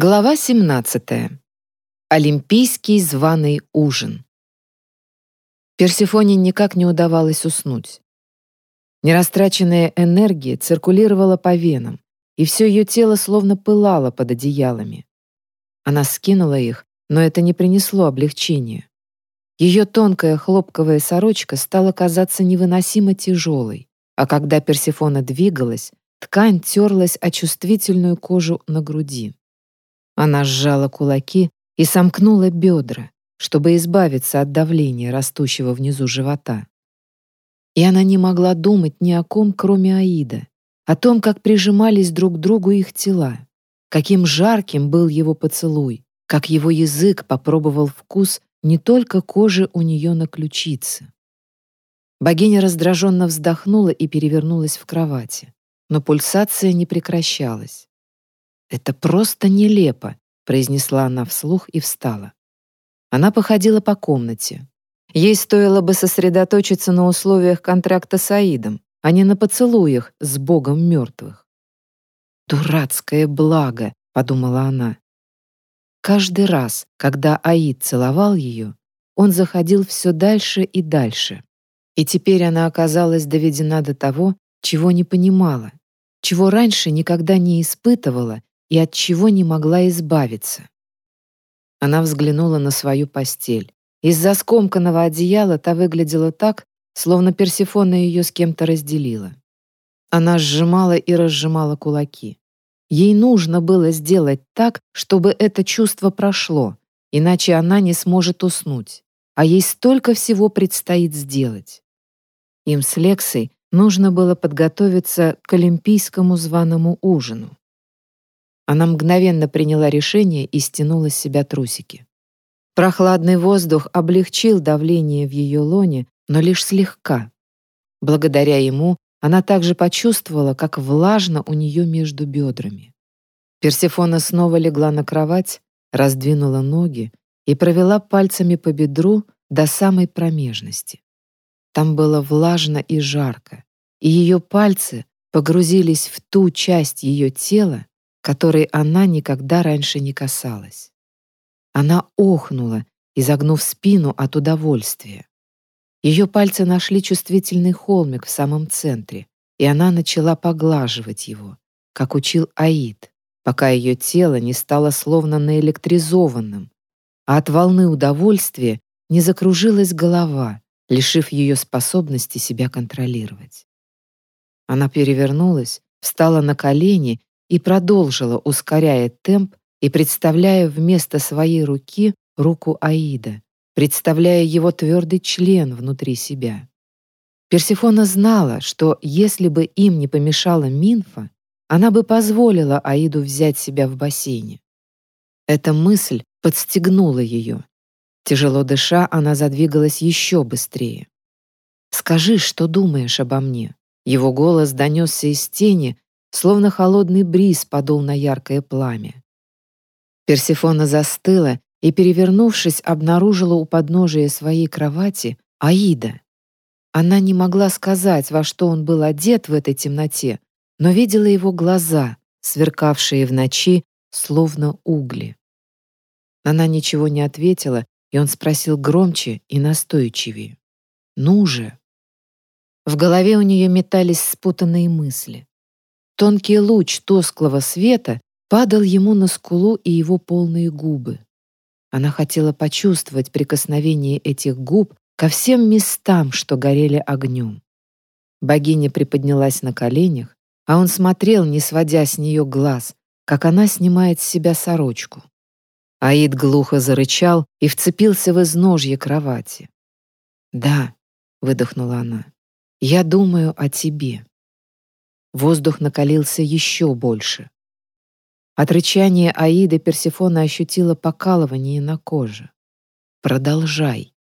Глава 17. Олимпийский званый ужин. Персефоне никак не удавалось уснуть. Нерастраченная энергия циркулировала по венам, и все ее тело словно пылало под одеялами. Она скинула их, но это не принесло облегчения. Ее тонкая хлопковая сорочка стала казаться невыносимо тяжелой, а когда Персефона двигалась, ткань терлась о чувствительную кожу на груди. Она сжала кулаки и сомкнула бедра, чтобы избавиться от давления, растущего внизу живота. И она не могла думать ни о ком, кроме Аида, о том, как прижимались друг к другу их тела, каким жарким был его поцелуй, как его язык попробовал вкус не только кожи у нее на ключице. Богиня раздраженно вздохнула и перевернулась в кровати, но пульсация не прекращалась. «Это просто нелепо», — произнесла она вслух и встала. Она походила по комнате. Ей стоило бы сосредоточиться на условиях контракта с Аидом, а не на поцелуях с богом мертвых. «Дурацкое благо», — подумала она. Каждый раз, когда Аид целовал ее, он заходил все дальше и дальше. И теперь она оказалась доведена до того, чего не понимала, чего раньше никогда не испытывала и от чего не могла избавиться. Она взглянула на свою постель. Из-за скомканного одеяла та выглядела так, словно Персефона ее с кем-то разделила. Она сжимала и разжимала кулаки. Ей нужно было сделать так, чтобы это чувство прошло, иначе она не сможет уснуть. А ей столько всего предстоит сделать. Им с Лексой нужно было подготовиться к олимпийскому званому ужину. Она мгновенно приняла решение и стянула с себя трусики. Прохладный воздух облегчил давление в ее лоне, но лишь слегка. Благодаря ему она также почувствовала, как влажно у нее между бедрами. Персефона снова легла на кровать, раздвинула ноги и провела пальцами по бедру до самой промежности. Там было влажно и жарко, и ее пальцы погрузились в ту часть ее тела, которой она никогда раньше не касалась. Она охнула, изогнув спину от удовольствия. Ее пальцы нашли чувствительный холмик в самом центре, и она начала поглаживать его, как учил Аид, пока ее тело не стало словно наэлектризованным, а от волны удовольствия не закружилась голова, лишив ее способности себя контролировать. Она перевернулась, встала на колени и продолжила, ускоряя темп и представляя вместо своей руки руку Аида, представляя его твердый член внутри себя. Персефона знала, что если бы им не помешала Минфа, она бы позволила Аиду взять себя в бассейне. Эта мысль подстегнула ее. Тяжело дыша, она задвигалась еще быстрее. «Скажи, что думаешь обо мне?» Его голос донесся из тени, словно холодный бриз подул на яркое пламя. Персефона застыла и, перевернувшись, обнаружила у подножия своей кровати Аида. Она не могла сказать, во что он был одет в этой темноте, но видела его глаза, сверкавшие в ночи, словно угли. Она ничего не ответила, и он спросил громче и настойчивее. «Ну же!» В голове у нее метались спутанные мысли. Тонкий луч тусклого света падал ему на скулу и его полные губы. Она хотела почувствовать прикосновение этих губ ко всем местам, что горели огнем. Богиня приподнялась на коленях, а он смотрел, не сводя с нее глаз, как она снимает с себя сорочку. Аид глухо зарычал и вцепился в изножье кровати. «Да», — выдохнула она, — «я думаю о тебе». Воздух накалился еще больше. От рычания Аиды Персефона ощутила покалывание на коже. «Продолжай».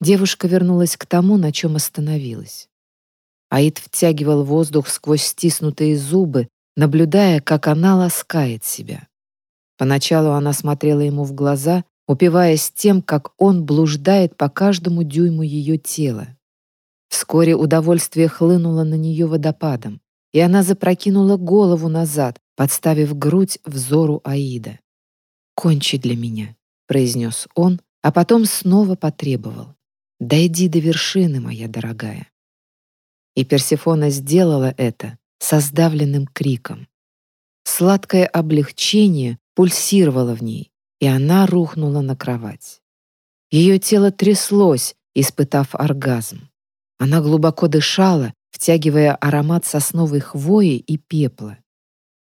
Девушка вернулась к тому, на чем остановилась. Аид втягивал воздух сквозь стиснутые зубы, наблюдая, как она ласкает себя. Поначалу она смотрела ему в глаза, упиваясь тем, как он блуждает по каждому дюйму ее тела. Вскоре удовольствие хлынуло на нее водопадом, и она запрокинула голову назад, подставив грудь взору Аида. «Кончи для меня», — произнес он, а потом снова потребовал. «Дойди до вершины, моя дорогая». И Персефона сделала это со сдавленным криком. Сладкое облегчение пульсировало в ней, и она рухнула на кровать. Ее тело тряслось, испытав оргазм. Она глубоко дышала, втягивая аромат сосновой хвои и пепла.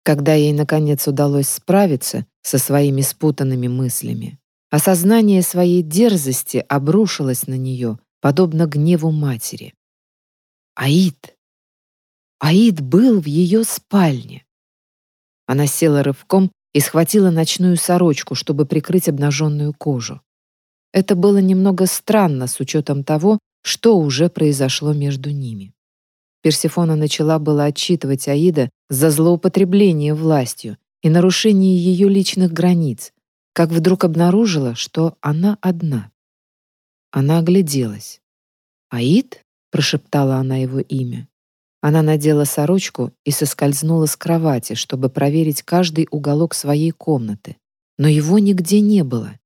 Когда ей, наконец, удалось справиться со своими спутанными мыслями, осознание своей дерзости обрушилось на нее, подобно гневу матери. Аид! Аид был в ее спальне. Она села рывком и схватила ночную сорочку, чтобы прикрыть обнаженную кожу. Это было немного странно с учетом того, что уже произошло между ними. Персефона начала было отчитывать Аида за злоупотребление властью и нарушение ее личных границ, как вдруг обнаружила, что она одна. Она огляделась. «Аид?» — прошептала она его имя. Она надела сорочку и соскользнула с кровати, чтобы проверить каждый уголок своей комнаты. Но его нигде не было.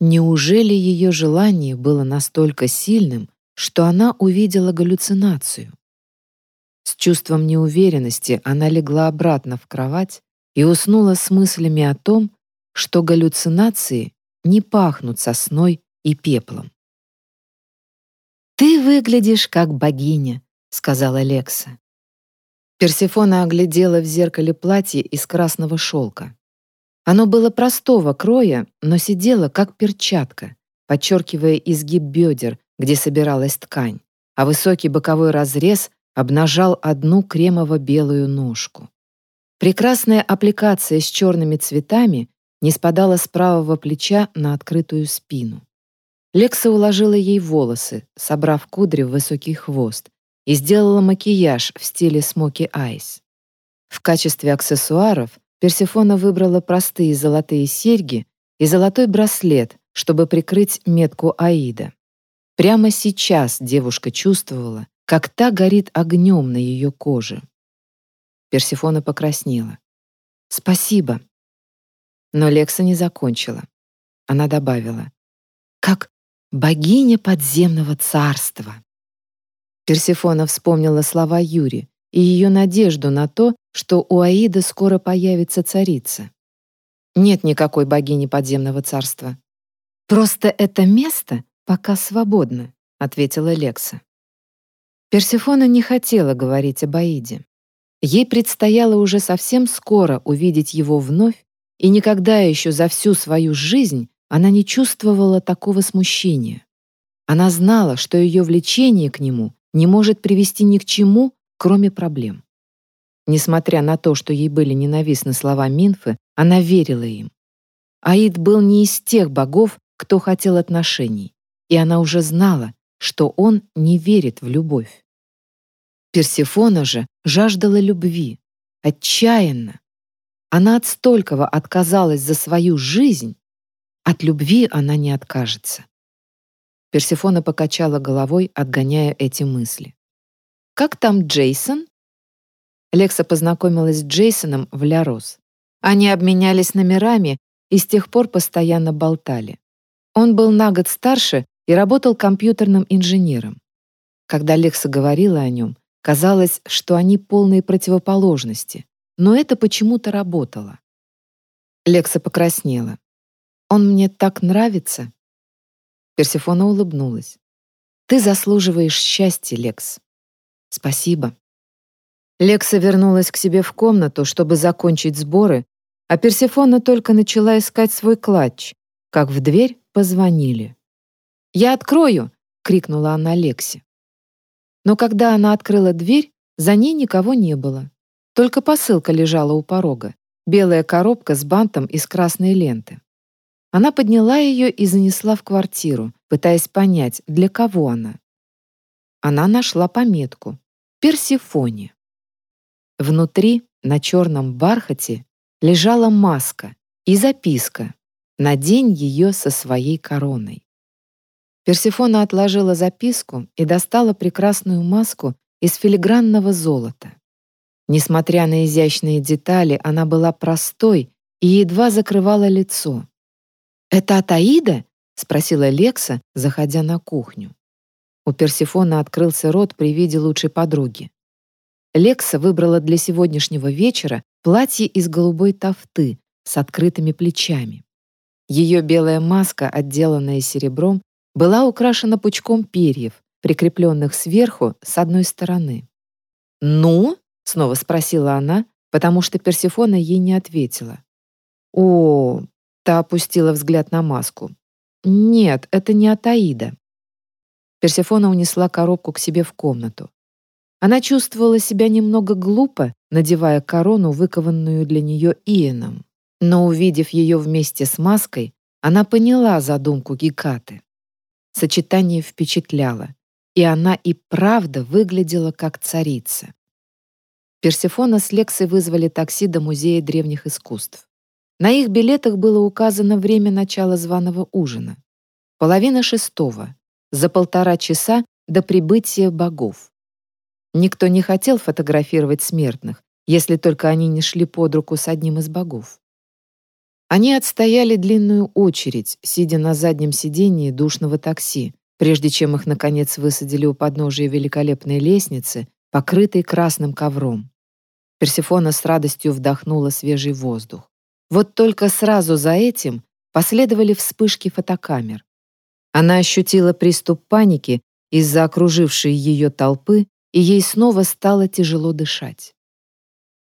Неужели ее желание было настолько сильным, что она увидела галлюцинацию? С чувством неуверенности она легла обратно в кровать и уснула с мыслями о том, что галлюцинации не пахнут сосной и пеплом. «Ты выглядишь как богиня», — сказала Лекса. Персефона оглядела в зеркале платье из красного шелка. Оно было простого кроя, но сидело как перчатка, подчеркивая изгиб бедер, где собиралась ткань, а высокий боковой разрез обнажал одну кремово-белую ножку. Прекрасная аппликация с черными цветами не спадала с правого плеча на открытую спину. Лекса уложила ей волосы, собрав кудри в высокий хвост, и сделала макияж в стиле смоки айс. В качестве аксессуаров Персефона выбрала простые золотые серьги и золотой браслет, чтобы прикрыть метку Аида. Прямо сейчас девушка чувствовала, как та горит огнем на ее коже. Персифона покраснела. «Спасибо». Но Лекса не закончила. Она добавила. «Как богиня подземного царства». Персифона вспомнила слова Юри и ее надежду на то, что у Аида скоро появится царица. Нет никакой богини подземного царства. Просто это место пока свободно, ответила Лекса. Персефона не хотела говорить об Аиде. Ей предстояло уже совсем скоро увидеть его вновь, и никогда еще за всю свою жизнь она не чувствовала такого смущения. Она знала, что ее влечение к нему не может привести ни к чему, кроме проблем. Несмотря на то, что ей были ненавистны слова Минфы, она верила им. Аид был не из тех богов, кто хотел отношений, и она уже знала, что он не верит в любовь. Персефона же жаждала любви, отчаянно. Она от столького отказалась за свою жизнь, от любви она не откажется. Персефона покачала головой, отгоняя эти мысли. «Как там Джейсон?» Лекса познакомилась с Джейсоном в Лярос. Они обменялись номерами и с тех пор постоянно болтали. Он был на год старше и работал компьютерным инженером. Когда Лекса говорила о нем, казалось, что они полные противоположности, но это почему-то работало. Лекса покраснела. «Он мне так нравится». Персифона улыбнулась. «Ты заслуживаешь счастья, Лекс». «Спасибо». Лекса вернулась к себе в комнату, чтобы закончить сборы, а Персифона только начала искать свой клатч, как в дверь позвонили. «Я открою!» — крикнула она Лексе. Но когда она открыла дверь, за ней никого не было. Только посылка лежала у порога, белая коробка с бантом из красной ленты. Она подняла ее и занесла в квартиру, пытаясь понять, для кого она. Она нашла пометку «Персифоне». Внутри, на черном бархате, лежала маска и записка «Надень ее со своей короной». Персифона отложила записку и достала прекрасную маску из филигранного золота. Несмотря на изящные детали, она была простой и едва закрывала лицо. «Это Атаида?» — спросила Лекса, заходя на кухню. У Персифона открылся рот при виде лучшей подруги. Лекса выбрала для сегодняшнего вечера платье из голубой тафты с открытыми плечами. Ее белая маска, отделанная серебром, была украшена пучком перьев, прикрепленных сверху с одной стороны. «Ну?» — снова спросила она, потому что Персифона ей не ответила. «О!» — та опустила взгляд на маску. «Нет, это не Атаида». Персифона унесла коробку к себе в комнату. Она чувствовала себя немного глупо, надевая корону, выкованную для нее Иеном. Но увидев ее вместе с маской, она поняла задумку Гекаты. Сочетание впечатляло, и она и правда выглядела как царица. Персефона с Лексой вызвали такси до Музея древних искусств. На их билетах было указано время начала званого ужина. Половина шестого, за полтора часа до прибытия богов. Никто не хотел фотографировать смертных, если только они не шли под руку с одним из богов. Они отстояли длинную очередь, сидя на заднем сидении душного такси, прежде чем их, наконец, высадили у подножия великолепной лестницы, покрытой красным ковром. Персифона с радостью вдохнула свежий воздух. Вот только сразу за этим последовали вспышки фотокамер. Она ощутила приступ паники из-за окружившей ее толпы и ей снова стало тяжело дышать.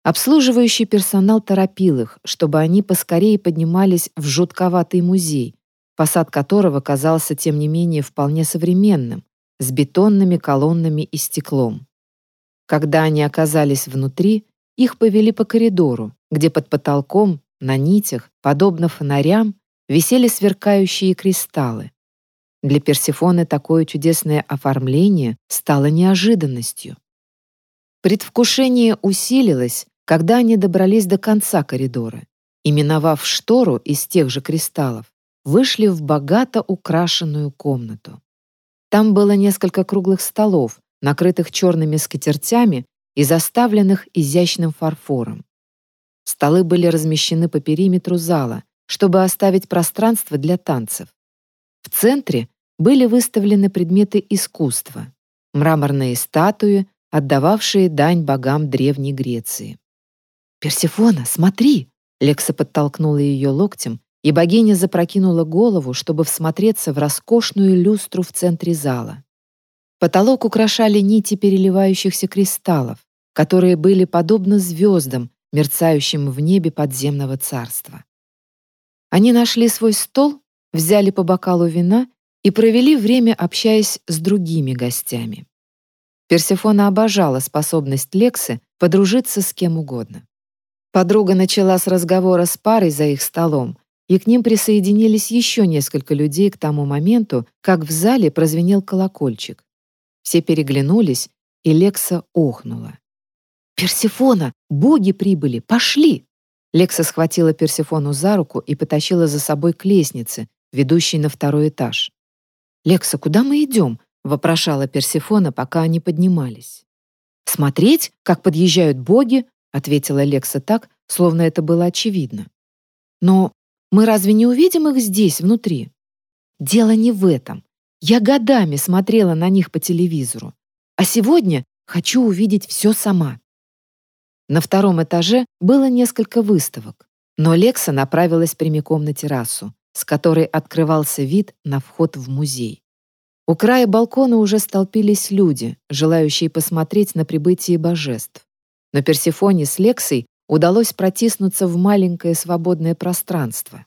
Обслуживающий персонал торопил их, чтобы они поскорее поднимались в жутковатый музей, фасад которого казался, тем не менее, вполне современным, с бетонными колоннами и стеклом. Когда они оказались внутри, их повели по коридору, где под потолком, на нитях, подобно фонарям, висели сверкающие кристаллы, для Персефоны такое чудесное оформление стало неожиданностью. Предвкушение усилилось, когда они добрались до конца коридора и, миновав штору из тех же кристаллов, вышли в богато украшенную комнату. Там было несколько круглых столов, накрытых черными скатертями и заставленных изящным фарфором. Столы были размещены по периметру зала, чтобы оставить пространство для танцев. В центре были выставлены предметы искусства, мраморные статуи, отдававшие дань богам Древней Греции. «Персифона, смотри!» Лекса подтолкнула ее локтем, и богиня запрокинула голову, чтобы всмотреться в роскошную люстру в центре зала. Потолок украшали нити переливающихся кристаллов, которые были подобны звездам, мерцающим в небе подземного царства. Они нашли свой стол, взяли по бокалу вина и провели время, общаясь с другими гостями. Персефона обожала способность Лексы подружиться с кем угодно. Подруга начала с разговора с парой за их столом, и к ним присоединились еще несколько людей к тому моменту, как в зале прозвенел колокольчик. Все переглянулись, и Лекса охнула. «Персефона! Боги прибыли! Пошли!» Лекса схватила Персефону за руку и потащила за собой к лестнице, ведущей на второй этаж. «Лекса, куда мы идем?» — вопрошала Персифона, пока они поднимались. «Смотреть, как подъезжают боги», — ответила Лекса так, словно это было очевидно. «Но мы разве не увидим их здесь, внутри?» «Дело не в этом. Я годами смотрела на них по телевизору, а сегодня хочу увидеть все сама». На втором этаже было несколько выставок, но Лекса направилась прямиком на террасу, с которой открывался вид на вход в музей. У края балкона уже столпились люди, желающие посмотреть на прибытие божеств. Но Персефоне с Лексой удалось протиснуться в маленькое свободное пространство.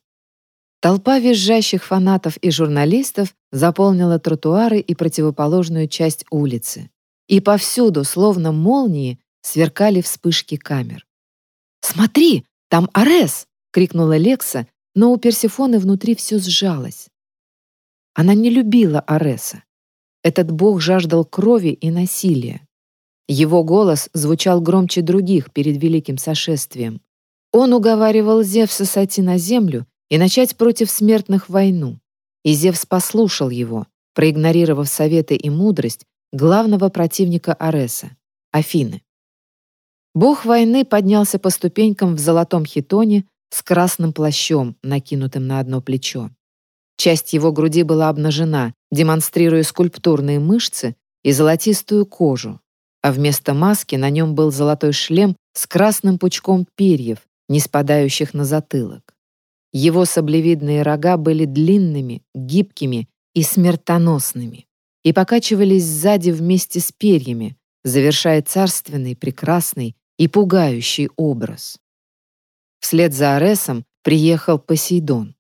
Толпа визжащих фанатов и журналистов заполнила тротуары и противоположную часть улицы. И повсюду, словно молнии, сверкали вспышки камер. «Смотри, там Арес!» — крикнула Лекса, но у Персефоны внутри все сжалось. Она не любила Ареса. Этот бог жаждал крови и насилия. Его голос звучал громче других перед великим сошествием. Он уговаривал Зевса сойти на землю и начать против смертных войну. И Зевс послушал его, проигнорировав советы и мудрость главного противника Ареса — Афины. Бог войны поднялся по ступенькам в золотом хитоне с красным плащом, накинутым на одно плечо. Часть его груди была обнажена, демонстрируя скульптурные мышцы и золотистую кожу, а вместо маски на нем был золотой шлем с красным пучком перьев, не спадающих на затылок. Его саблевидные рога были длинными, гибкими и смертоносными и покачивались сзади вместе с перьями, завершая царственный, прекрасный и пугающий образ. Вслед за Аресом приехал Посейдон.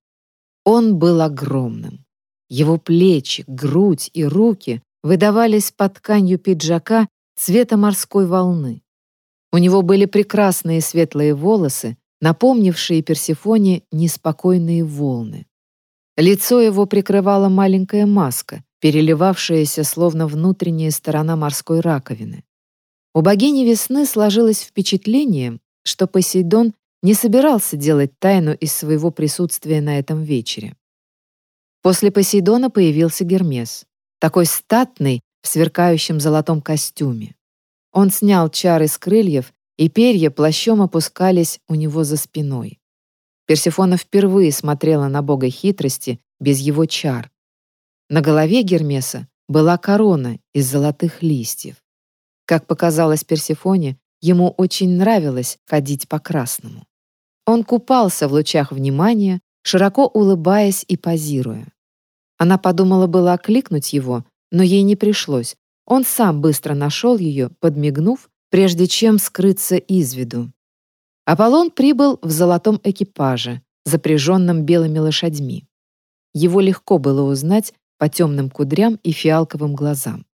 Он был огромным. Его плечи, грудь и руки выдавались под тканью пиджака цвета морской волны. У него были прекрасные светлые волосы, напомнившие Персефоне неспокойные волны. Лицо его прикрывала маленькая маска, переливавшаяся словно внутренняя сторона морской раковины. У богини весны сложилось впечатление, что Посейдон не собирался делать тайну из своего присутствия на этом вечере. После Посейдона появился Гермес, такой статный в сверкающем золотом костюме. Он снял чары с крыльев, и перья плащом опускались у него за спиной. Персефона впервые смотрела на бога хитрости без его чар. На голове Гермеса была корона из золотых листьев. Как показалось Персефоне, ему очень нравилось ходить по красному. Он купался в лучах внимания, широко улыбаясь и позируя. Она подумала было окликнуть его, но ей не пришлось. Он сам быстро нашел ее, подмигнув, прежде чем скрыться из виду. Аполлон прибыл в золотом экипаже, запряженном белыми лошадьми. Его легко было узнать по темным кудрям и фиалковым глазам.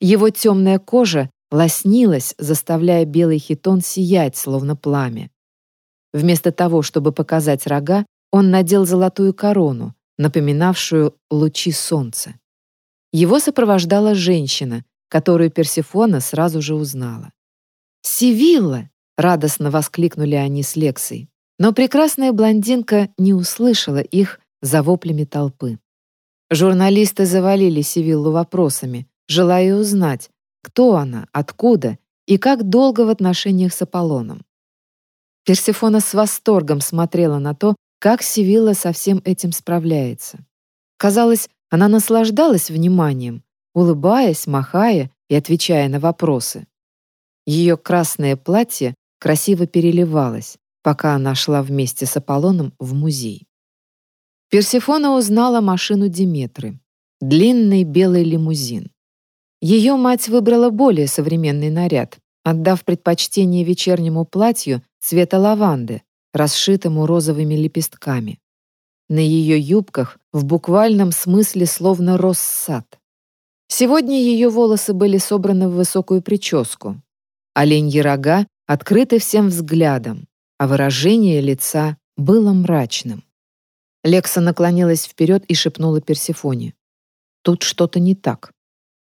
Его темная кожа лоснилась, заставляя белый хитон сиять, словно пламя. Вместо того, чтобы показать рога, он надел золотую корону, напоминавшую лучи солнца. Его сопровождала женщина, которую Персефона сразу же узнала. «Сивилла!» — радостно воскликнули они с Лексой. Но прекрасная блондинка не услышала их за воплями толпы. Журналисты завалили Сивиллу вопросами, желая узнать, кто она, откуда и как долго в отношениях с Аполлоном. Персефона с восторгом смотрела на то, как Сивилла со всем этим справляется. Казалось, она наслаждалась вниманием, улыбаясь, махая и отвечая на вопросы. Ее красное платье красиво переливалось, пока она шла вместе с Аполлоном в музей. Персефона узнала машину Диметры — длинный белый лимузин. Ее мать выбрала более современный наряд, отдав предпочтение вечернему платью цвета лаванды, расшитому розовыми лепестками. На ее юбках в буквальном смысле словно рос сад. Сегодня ее волосы были собраны в высокую прическу. Оленьи рога открыты всем взглядом, а выражение лица было мрачным. Лекса наклонилась вперед и шепнула Персефоне. «Тут что-то не так.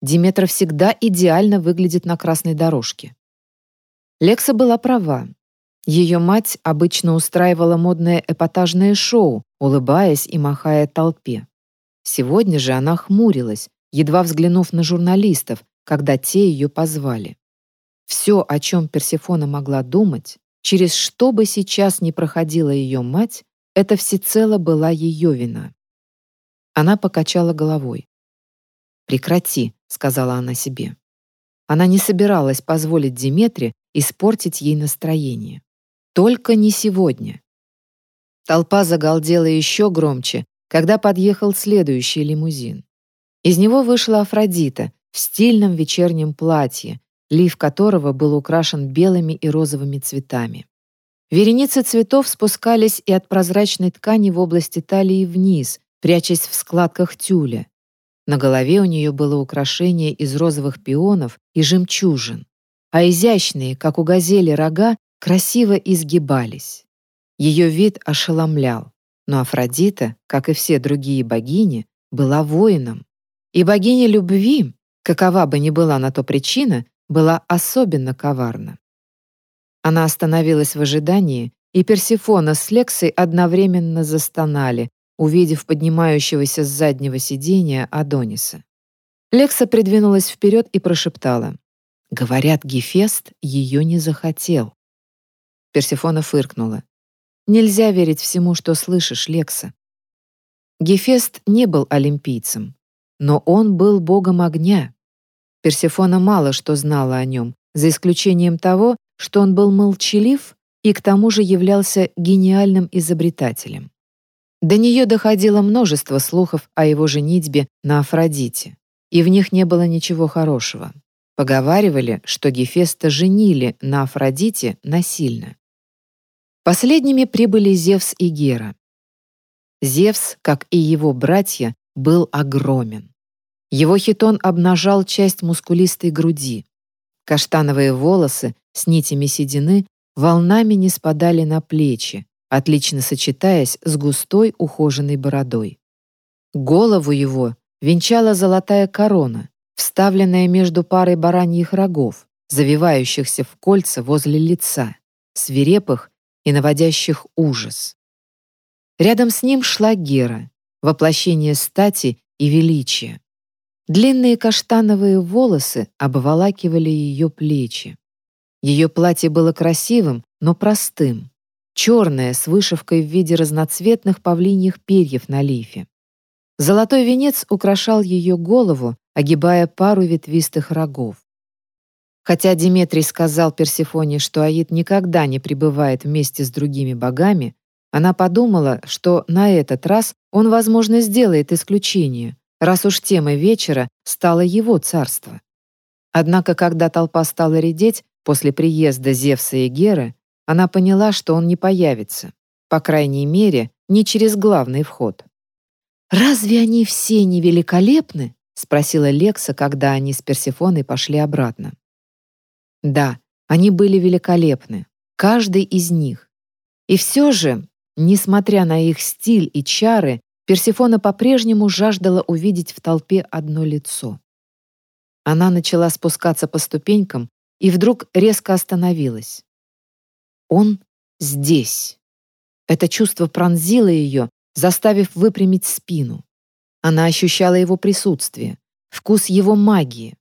Диметра всегда идеально выглядит на красной дорожке». Лекса была права. Ее мать обычно устраивала модное эпатажное шоу, улыбаясь и махая толпе. Сегодня же она хмурилась, едва взглянув на журналистов, когда те ее позвали. Все, о чем Персефона могла думать, через что бы сейчас ни проходила ее мать, это всецело была ее вина. Она покачала головой. «Прекрати», — сказала она себе. Она не собиралась позволить Диметре испортить ей настроение. Только не сегодня. Толпа загалдела еще громче, когда подъехал следующий лимузин. Из него вышла Афродита в стильном вечернем платье, лиф которого был украшен белыми и розовыми цветами. Вереницы цветов спускались и от прозрачной ткани в области талии вниз, прячась в складках тюля. На голове у нее было украшение из розовых пионов и жемчужин, а изящные, как у газели, рога красиво изгибались. Ее вид ошеломлял, но Афродита, как и все другие богини, была воином. И богиня любви, какова бы ни была на то причина, была особенно коварна. Она остановилась в ожидании, и Персифона с Лексой одновременно застонали, увидев поднимающегося с заднего сиденья Адониса. Лекса придвинулась вперед и прошептала. Говорят, Гефест ее не захотел. Персефона фыркнула. Нельзя верить всему, что слышишь, Лекса. Гефест не был олимпийцем, но он был богом огня. Персефона мало что знала о нем, за исключением того, что он был молчалив и к тому же являлся гениальным изобретателем. До нее доходило множество слухов о его женитьбе на Афродите, и в них не было ничего хорошего. Поговаривали, что Гефеста женили на Афродите насильно. Последними прибыли Зевс и Гера. Зевс, как и его братья, был огромен. Его хитон обнажал часть мускулистой груди. Каштановые волосы с нитями седины волнами не спадали на плечи, отлично сочетаясь с густой ухоженной бородой. Голову его венчала золотая корона, вставленная между парой бараньих рогов, завивающихся в кольца возле лица, свирепых и наводящих ужас. Рядом с ним шла Гера, воплощение стати и величия. Длинные каштановые волосы обволакивали ее плечи. Ее платье было красивым, но простым, черная, с вышивкой в виде разноцветных павлиньих перьев на лифе. Золотой венец украшал ее голову, огибая пару ветвистых рогов. Хотя Диметрий сказал Персефоне, что Аид никогда не пребывает вместе с другими богами, она подумала, что на этот раз он, возможно, сделает исключение, раз уж темой вечера стало его царство. Однако, когда толпа стала редеть после приезда Зевса и Геры, она поняла, что он не появится, по крайней мере, не через главный вход. «Разве они все не великолепны?» — спросила Лекса, когда они с Персефоной пошли обратно. Да, они были великолепны, каждый из них. И все же, несмотря на их стиль и чары, Персефона по-прежнему жаждала увидеть в толпе одно лицо. Она начала спускаться по ступенькам и вдруг резко остановилась. Он здесь. Это чувство пронзило ее, заставив выпрямить спину. Она ощущала его присутствие, вкус его магии.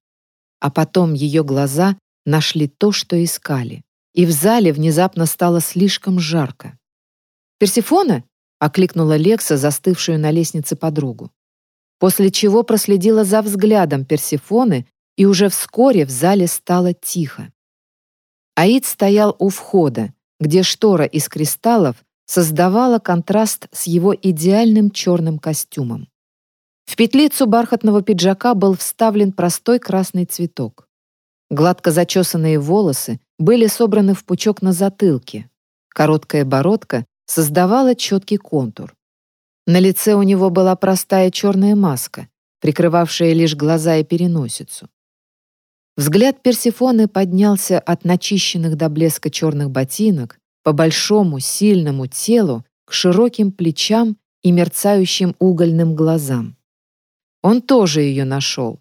А потом ее глаза нашли то, что искали. И в зале внезапно стало слишком жарко. «Персифона?» — окликнула Лекса, застывшую на лестнице подругу. После чего проследила за взглядом Персифоны, и уже вскоре в зале стало тихо. Аид стоял у входа, где штора из кристаллов создавала контраст с его идеальным черным костюмом. В петлицу бархатного пиджака был вставлен простой красный цветок. Гладко зачесанные волосы были собраны в пучок на затылке. Короткая бородка создавала четкий контур. На лице у него была простая черная маска, прикрывавшая лишь глаза и переносицу. Взгляд Персифоны поднялся от начищенных до блеска черных ботинок по большому, сильному телу к широким плечам и мерцающим угольным глазам. Он тоже ее нашел.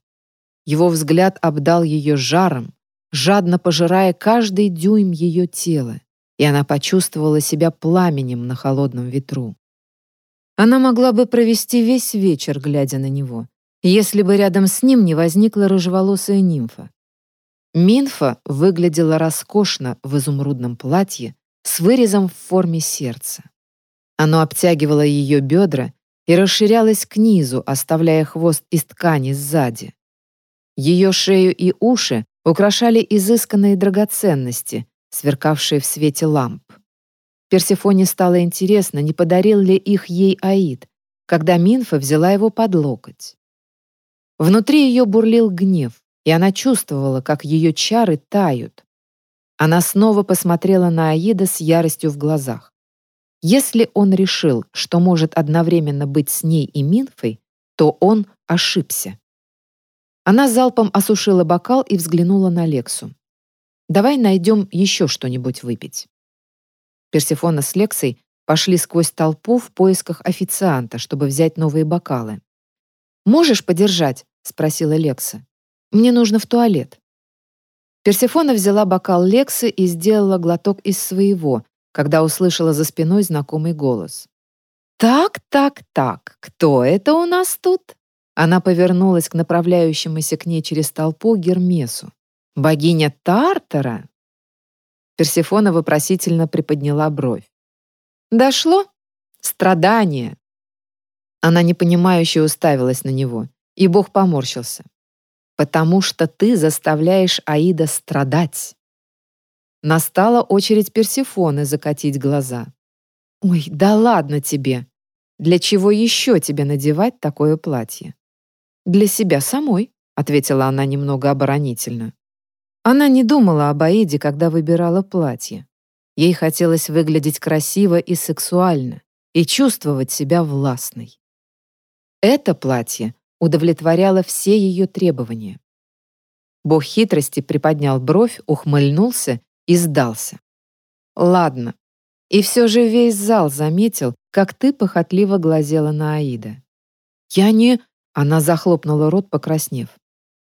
Его взгляд обдал ее жаром, жадно пожирая каждый дюйм ее тела, и она почувствовала себя пламенем на холодном ветру. Она могла бы провести весь вечер, глядя на него, если бы рядом с ним не возникла рыжеволосая нимфа. Минфа выглядела роскошно в изумрудном платье с вырезом в форме сердца. Оно обтягивало ее бедра и расширялось к низу, оставляя хвост из ткани сзади. Ее шею и уши украшали изысканные драгоценности, сверкавшие в свете ламп. Персефоне стало интересно, не подарил ли их ей Аид, когда Минфа взяла его под локоть. Внутри ее бурлил гнев и она чувствовала, как ее чары тают. Она снова посмотрела на Аида с яростью в глазах. Если он решил, что может одновременно быть с ней и Минфой, то он ошибся. Она залпом осушила бокал и взглянула на Лексу. «Давай найдем еще что-нибудь выпить». Персифона с Лексой пошли сквозь толпу в поисках официанта, чтобы взять новые бокалы. «Можешь подержать?» — спросила Лекса. Мне нужно в туалет». Персефона взяла бокал Лексы и сделала глоток из своего, когда услышала за спиной знакомый голос. «Так, так, так, кто это у нас тут?» Она повернулась к направляющемуся к ней через толпу Гермесу. Богиня Тартара? Персефона вопросительно приподняла бровь. Дошло? Страдание. Она непонимающе уставилась на него, и Бог поморщился. «Потому что ты заставляешь Аида страдать». Настала очередь Персефоны закатить глаза. «Ой, да ладно тебе! Для чего еще тебе надевать такое платье?» «Для себя самой», — ответила она немного оборонительно. Она не думала об Аиде, когда выбирала платье. Ей хотелось выглядеть красиво и сексуально и чувствовать себя властной. Это платье удовлетворяло все ее требования. Бог хитрости приподнял бровь, ухмыльнулся и сдался. «Ладно». И все же весь зал заметил, как ты похотливо глазела на Аида. «Я не...» — она захлопнула рот, покраснев.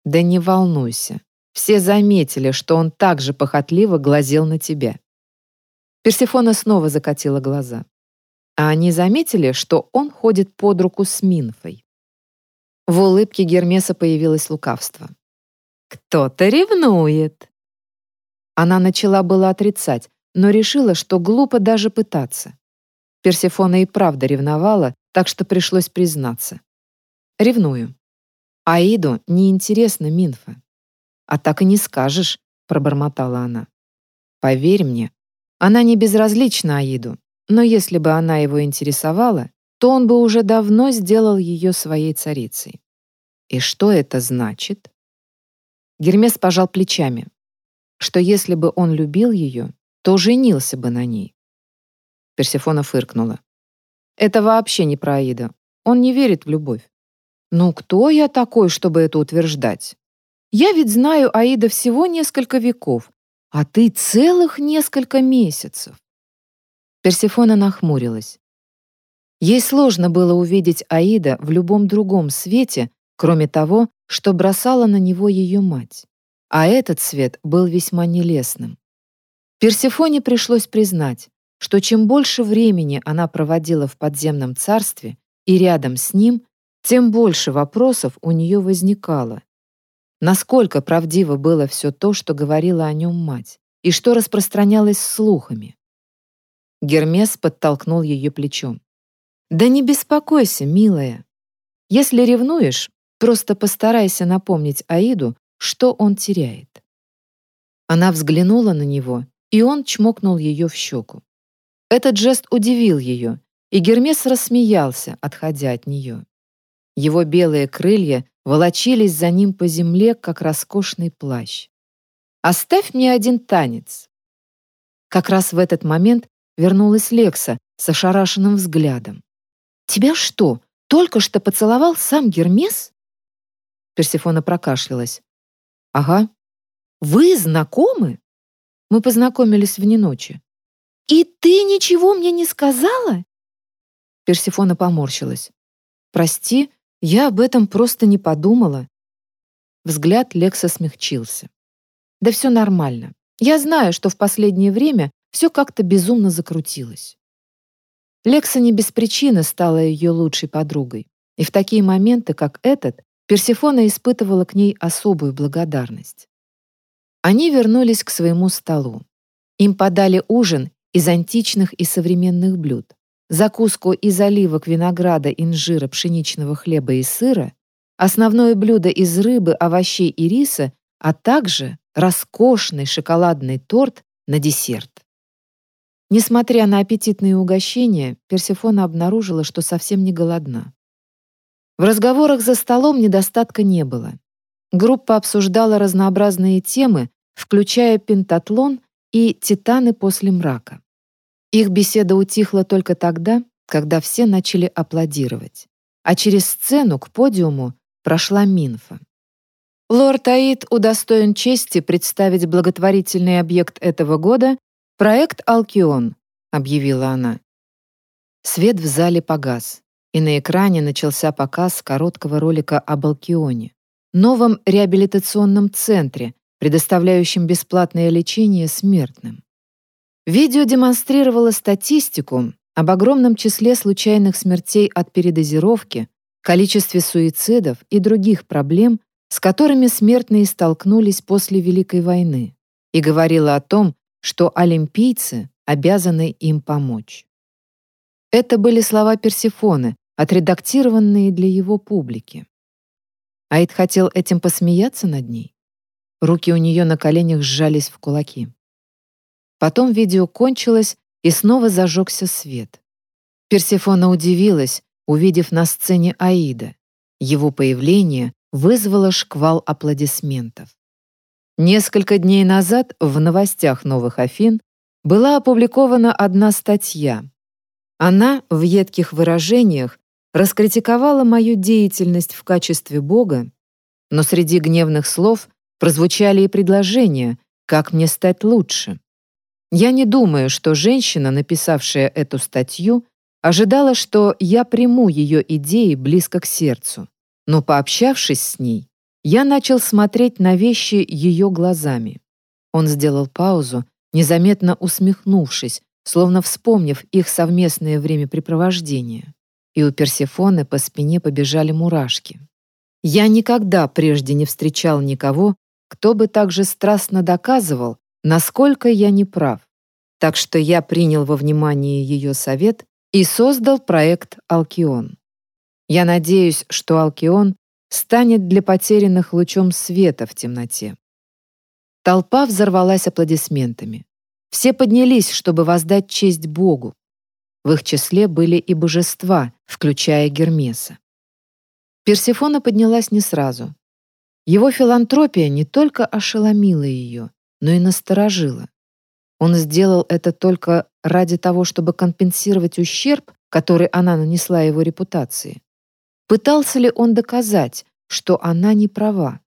«Да не волнуйся. Все заметили, что он так же похотливо глазел на тебя. Персефона снова закатила глаза. А они заметили, что он ходит под руку с Минфой. В улыбке Гермеса появилось лукавство. «Кто-то ревнует!» Она начала было отрицать, но решила, что глупо даже пытаться. Персефона и правда ревновала, так что пришлось признаться. «Ревную. Аиду неинтересна Минфа. «А так и не скажешь», — пробормотала она. «Поверь мне, она не безразлична Аиду, но если бы она его интересовала, то он бы уже давно сделал ее своей царицей. И что это значит? Гермес пожал плечами, что если бы он любил ее, то женился бы на ней. Персефона фыркнула. Это вообще не про Аида. Он не верит в любовь. Ну кто я такой, чтобы это утверждать? Я ведь знаю Аида всего несколько веков, а ты целых несколько месяцев. Персефона нахмурилась. Ей сложно было увидеть Аида в любом другом свете, кроме того, что бросала на него ее мать. А этот свет был весьма нелестным. Персефоне пришлось признать, что чем больше времени она проводила в подземном царстве и рядом с ним, тем больше вопросов у нее возникало, Насколько правдиво было все то, что говорила о нем мать, и что распространялось слухами. Гермес подтолкнул ее плечом. «Да не беспокойся, милая. Если ревнуешь, просто постарайся напомнить Аиду, что он теряет». Она взглянула на него, и он чмокнул ее в щеку. Этот жест удивил ее, и Гермес рассмеялся, отходя от нее. Его белые крылья волочились за ним по земле, как роскошный плащ. «Оставь мне один танец». Как раз в этот момент вернулась Лекса с ошарашенным взглядом. «Тебя что, только что поцеловал сам Гермес?» Персифона прокашлялась. «Ага. Вы знакомы?» Мы познакомились вне ночи. «И ты ничего мне не сказала?» Персифона поморщилась. «Прости, я об этом просто не подумала. Взгляд Лекса смягчился. Да все нормально. Я знаю, что в последнее время все как-то безумно закрутилось. Лекса не без причины стала ее лучшей подругой. И в такие моменты, как этот, Персефона испытывала к ней особую благодарность. Они вернулись к своему столу. Им подали ужин из античных и современных блюд закуску из оливок, винограда, инжира, пшеничного хлеба и сыра, основное блюдо из рыбы, овощей и риса, а также роскошный шоколадный торт на десерт. Несмотря на аппетитные угощения, Персефона обнаружила, что совсем не голодна. В разговорах за столом недостатка не было. Группа обсуждала разнообразные темы, включая пентатлон и титаны после мрака. Их беседа утихла только тогда, когда все начали аплодировать. А через сцену к подиуму прошла Минфа. Лорд Аид удостоен чести представить благотворительный объект этого года — проект «Алкион», — объявила она. Свет в зале погас, и на экране начался показ короткого ролика об Алкионе, новом реабилитационном центре, предоставляющем бесплатное лечение смертным. Видео демонстрировало статистику об огромном числе случайных смертей от передозировки, количестве суицидов и других проблем, с которыми смертные столкнулись после Великой войны, и говорила о том, что олимпийцы обязаны им помочь. Это были слова Персефоны, отредактированные для его публики. Аид хотел этим посмеяться над ней. Руки у нее на коленях сжались в кулаки. Потом видео кончилось, и снова зажегся свет. Персефона удивилась, увидев на сцене Аида. Его появление вызвало шквал аплодисментов. Несколько дней назад в новостях Новых Афин была опубликована одна статья. Она в едких выражениях раскритиковала мою деятельность в качестве Бога, но среди гневных слов прозвучали и предложения, как мне стать лучше. Я не думаю, что женщина, написавшая эту статью, ожидала, что я приму ее идеи близко к сердцу. Но пообщавшись с ней, я начал смотреть на вещи ее глазами. Он сделал паузу, незаметно усмехнувшись, словно вспомнив их совместное времяпрепровождение и у Персефоны по спине побежали мурашки. Я никогда прежде не встречал никого, кто бы так же страстно доказывал, насколько я не прав. Так что я принял во внимание ее совет и создал проект «Алкион». Я надеюсь, что «Алкион» станет для потерянных лучом света в темноте. Толпа взорвалась аплодисментами. Все поднялись, чтобы воздать честь Богу, в их числе были и божества, включая Гермеса. Персефона поднялась не сразу. Его филантропия не только ошеломила ее, но и насторожила. Он сделал это только ради того, чтобы компенсировать ущерб, который она нанесла его репутации. Пытался ли он доказать, что она не права?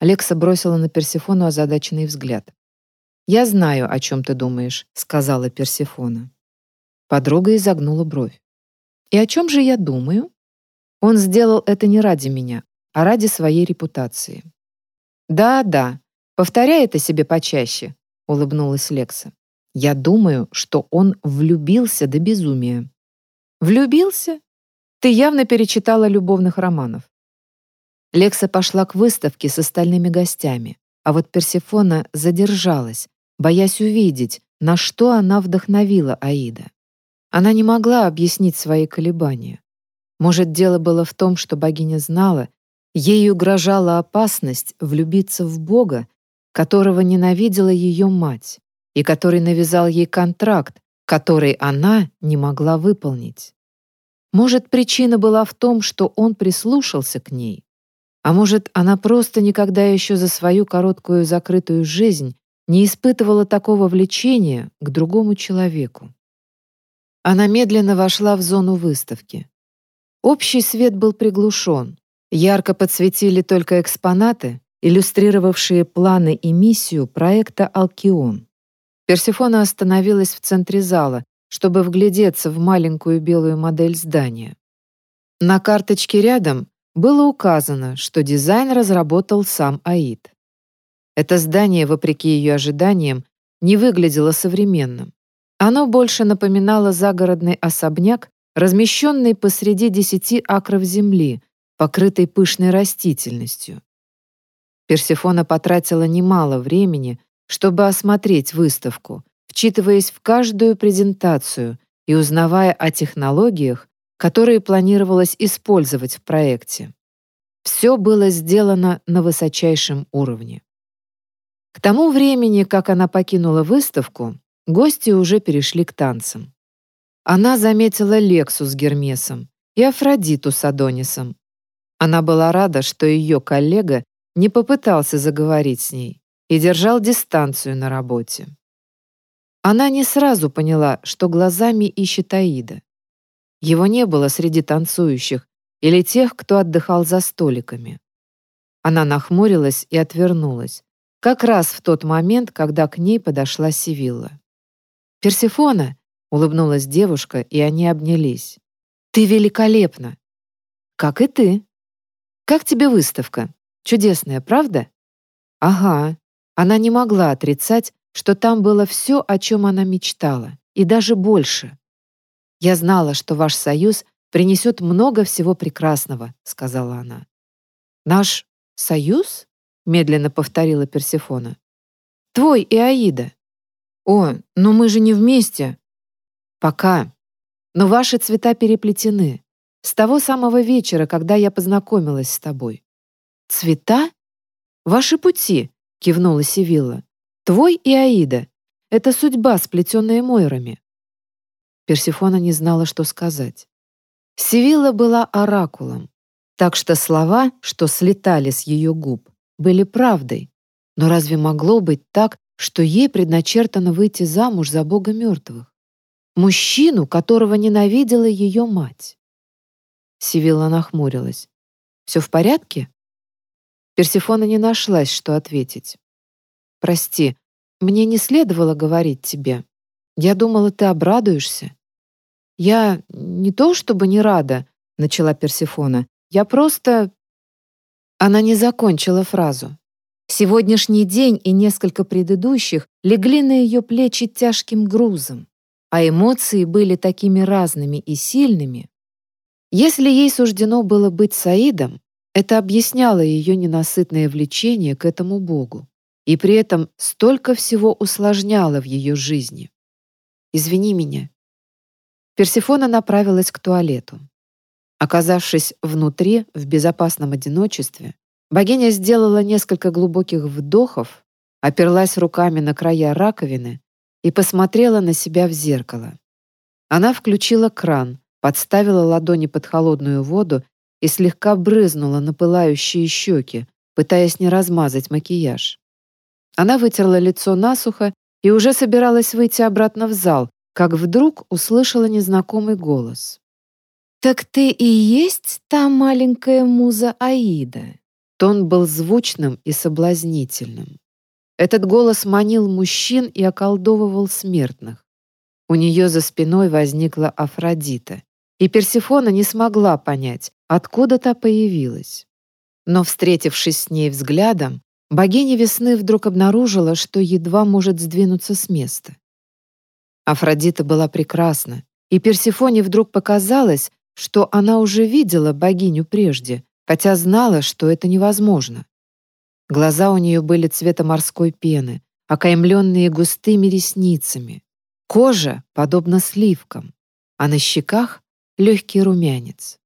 Алекса бросила на Персефону озадаченный взгляд. «Я знаю, о чем ты думаешь», — сказала Персефона. Подруга изогнула бровь. «И о чем же я думаю?» Он сделал это не ради меня, а ради своей репутации. «Да-да, повторяй это себе почаще», — улыбнулась Лекса. «Я думаю, что он влюбился до безумия». «Влюбился? Ты явно перечитала любовных романов». Лекса пошла к выставке с остальными гостями, а вот Персефона задержалась, боясь увидеть, на что она вдохновила Аида. Она не могла объяснить свои колебания. Может, дело было в том, что богиня знала, ей угрожала опасность влюбиться в Бога, которого ненавидела ее мать, и который навязал ей контракт, который она не могла выполнить. Может, причина была в том, что он прислушался к ней, а может, она просто никогда еще за свою короткую закрытую жизнь не испытывала такого влечения к другому человеку. Она медленно вошла в зону выставки. Общий свет был приглушен. Ярко подсветили только экспонаты, иллюстрировавшие планы и миссию проекта «Алкион». Персифона остановилась в центре зала, чтобы вглядеться в маленькую белую модель здания. На карточке рядом было указано, что дизайн разработал сам Аид. Это здание, вопреки ее ожиданиям, не выглядело современным. Оно больше напоминало загородный особняк, размещенный посреди десяти акров земли, покрытой пышной растительностью. Персефона потратила немало времени, чтобы осмотреть выставку, вчитываясь в каждую презентацию и узнавая о технологиях, которые планировалось использовать в проекте. Все было сделано на высочайшем уровне. К тому времени, как она покинула выставку, Гости уже перешли к танцам. Она заметила Лексу с Гермесом и Афродиту с Адонисом. Она была рада, что ее коллега не попытался заговорить с ней и держал дистанцию на работе. Она не сразу поняла, что глазами ищет Аида. Его не было среди танцующих или тех, кто отдыхал за столиками. Она нахмурилась и отвернулась, как раз в тот момент, когда к ней подошла Сивилла. «Персифона!» — улыбнулась девушка, и они обнялись. «Ты великолепна!» «Как и ты!» «Как тебе выставка? Чудесная, правда?» «Ага». Она не могла отрицать, что там было все, о чем она мечтала, и даже больше. «Я знала, что ваш союз принесет много всего прекрасного», — сказала она. «Наш «Союз?» — медленно повторила Персефона. «Твой и Аида». «О, но мы же не вместе». «Пока. Но ваши цвета переплетены. С того самого вечера, когда я познакомилась с тобой». «Цвета? Ваши пути», — кивнула Сивилла. «Твой и Аида. Это судьба, сплетенная Мойрами». Персефона не знала, что сказать. Сивилла была оракулом, так что слова, что слетали с ее губ, были правдой. Но разве могло быть так, что ей предначертано выйти замуж за бога мертвых? Мужчину, которого ненавидела ее мать. Сивилла нахмурилась. «Все в порядке?» Персифона не нашлась, что ответить. «Прости, мне не следовало говорить тебе. Я думала, ты обрадуешься». «Я не то чтобы не рада», — начала Персифона. Я просто...» Она не закончила фразу. Сегодняшний день и несколько предыдущих легли на ее плечи тяжким грузом, а эмоции были такими разными и сильными. Если ей суждено было быть Саидом, это объясняло ее ненасытное влечение к этому богу и при этом столько всего усложняло в ее жизни. «Извини меня». Персифона направилась к туалету. Оказавшись внутри, в безопасном одиночестве, богиня сделала несколько глубоких вдохов, оперлась руками на края раковины и посмотрела на себя в зеркало. Она включила кран, подставила ладони под холодную воду и слегка брызнула на пылающие щеки, пытаясь не размазать макияж. Она вытерла лицо насухо и уже собиралась выйти обратно в зал, как вдруг услышала незнакомый голос. «Так ты и есть та маленькая муза Аида?» Тон был звучным и соблазнительным. Этот голос манил мужчин и околдовывал смертных. У нее за спиной возникла Афродита, и Персифона не смогла понять, откуда та появилась. Но, встретившись с ней взглядом, богиня весны вдруг обнаружила, что едва может сдвинуться с места. Афродита была прекрасна, и Персифоне вдруг показалось, что она уже видела богиню прежде, хотя знала, что это невозможно. Глаза у нее были цвета морской пены, окаймленные густыми ресницами. Кожа подобна сливкам, а на щеках — легкий румянец.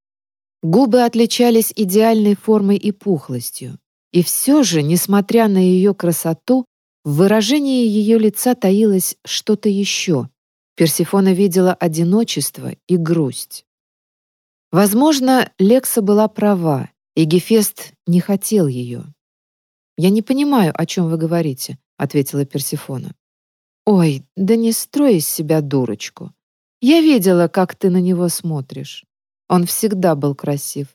Губы отличались идеальной формой и пухлостью. И все же, несмотря на ее красоту, в выражении ее лица таилось что-то еще. Персифона видела одиночество и грусть. Возможно, Лекса была права, и Гефест не хотел ее. «Я не понимаю, о чем вы говорите», — ответила Персифона. «Ой, да не строй из себя дурочку. Я видела, как ты на него смотришь. Он всегда был красив.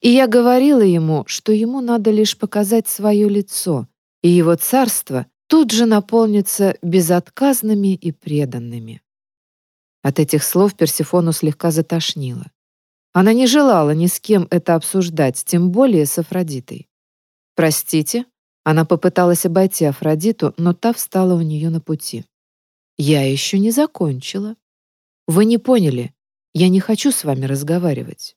И я говорила ему, что ему надо лишь показать свое лицо, и его царство тут же наполнится безотказными и преданными». От этих слов Персифону слегка затошнило. Она не желала ни с кем это обсуждать, тем более с Афродитой. «Простите?» Она попыталась обойти Афродиту, но та встала у нее на пути. «Я еще не закончила. Вы не поняли. Я не хочу с вами разговаривать».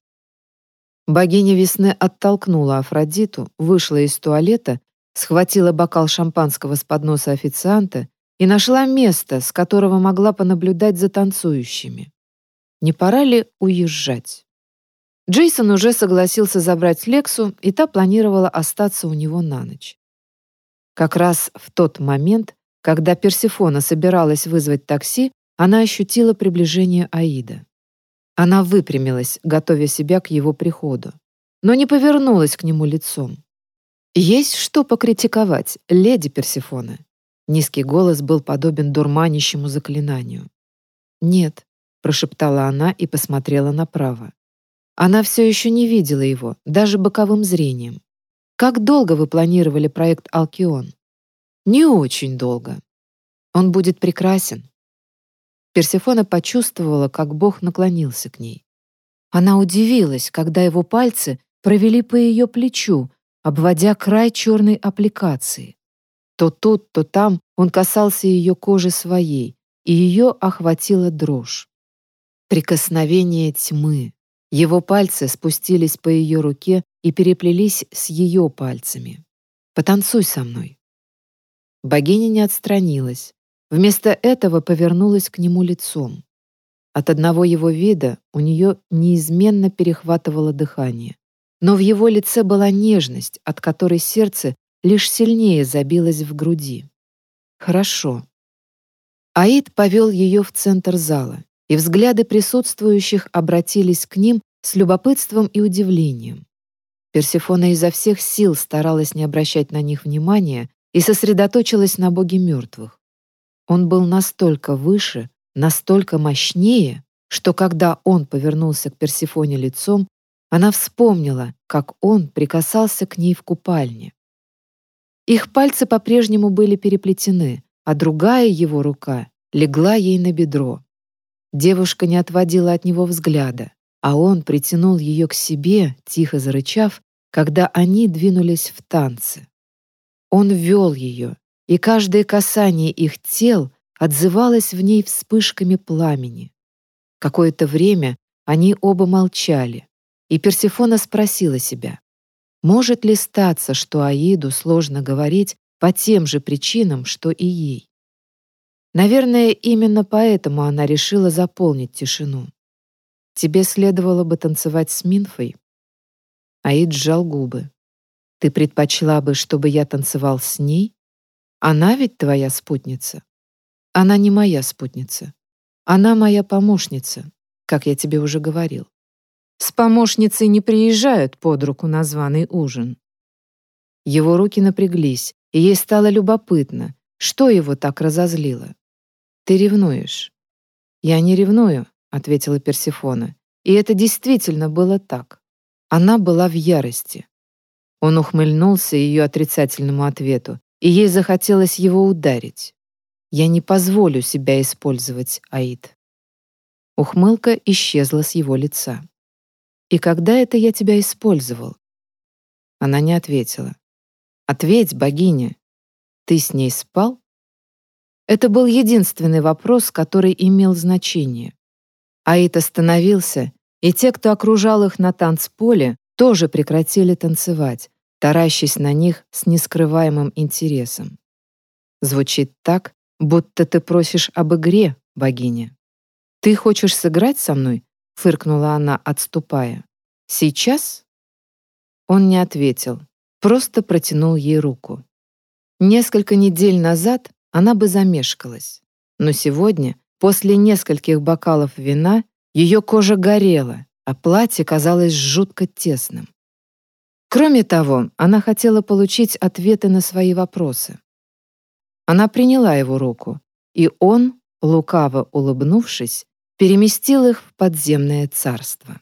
Богиня весны оттолкнула Афродиту, вышла из туалета, схватила бокал шампанского с подноса официанта и нашла место, с которого могла понаблюдать за танцующими. Не пора ли уезжать? Джейсон уже согласился забрать Лексу, и та планировала остаться у него на ночь. Как раз в тот момент, когда Персефона собиралась вызвать такси, она ощутила приближение Аида. Она выпрямилась, готовя себя к его приходу, но не повернулась к нему лицом. «Есть что покритиковать, леди Персефона?» Низкий голос был подобен дурманящему заклинанию. «Нет», — прошептала она и посмотрела направо. Она все еще не видела его, даже боковым зрением. Как долго вы планировали проект «Алкион»? Не очень долго. Он будет прекрасен. Персефона почувствовала, как Бог наклонился к ней. Она удивилась, когда его пальцы провели по ее плечу, обводя край черной аппликации. То тут, то там он касался ее кожи своей, и ее охватила дрожь. Прикосновение тьмы. Его пальцы спустились по ее руке и переплелись с ее пальцами. «Потанцуй со мной». Богиня не отстранилась. Вместо этого повернулась к нему лицом. От одного его вида у нее неизменно перехватывало дыхание. Но в его лице была нежность, от которой сердце лишь сильнее забилось в груди. «Хорошо». Аид повел ее в центр зала, и взгляды присутствующих обратились к ним с любопытством и удивлением. Персефона изо всех сил старалась не обращать на них внимания и сосредоточилась на боге мертвых. Он был настолько выше, настолько мощнее, что когда он повернулся к Персефоне лицом, она вспомнила, как он прикасался к ней в купальне. Их пальцы по-прежнему были переплетены, а другая его рука легла ей на бедро. Девушка не отводила от него взгляда, а он притянул ее к себе, тихо зарычав, когда они двинулись в танцы. Он вел ее, и каждое касание их тел отзывалось в ней вспышками пламени. Какое-то время они оба молчали, и Персефона спросила себя, может ли статься, что Аиду сложно говорить по тем же причинам, что и ей. Наверное, именно поэтому она решила заполнить тишину. Тебе следовало бы танцевать с Минфой. Аид сжал губы. Ты предпочла бы, чтобы я танцевал с ней? Она ведь твоя спутница. Она не моя спутница. Она моя помощница, как я тебе уже говорил. С помощницей не приезжают под руку на званый ужин. Его руки напряглись, и ей стало любопытно, что его так разозлило. «Ты ревнуешь». «Я не ревную», — ответила Персифона. И это действительно было так. Она была в ярости. Он ухмыльнулся ее отрицательному ответу, и ей захотелось его ударить. «Я не позволю себя использовать, Аид». Ухмылка исчезла с его лица. «И когда это я тебя использовал?» Она не ответила. «Ответь, богиня. Ты с ней спал?» Это был единственный вопрос, который имел значение. Аид остановился, и те, кто окружал их на танцполе, тоже прекратили танцевать, таращась на них с нескрываемым интересом. Звучит так, будто ты просишь об игре, богиня. «Ты хочешь сыграть со мной?» — фыркнула она, отступая. «Сейчас?» Он не ответил, просто протянул ей руку. Несколько недель назад она бы замешкалась. Но сегодня, после нескольких бокалов вина, ее кожа горела, а платье казалось жутко тесным. Кроме того, она хотела получить ответы на свои вопросы. Она приняла его руку, и он, лукаво улыбнувшись, переместил их в подземное царство.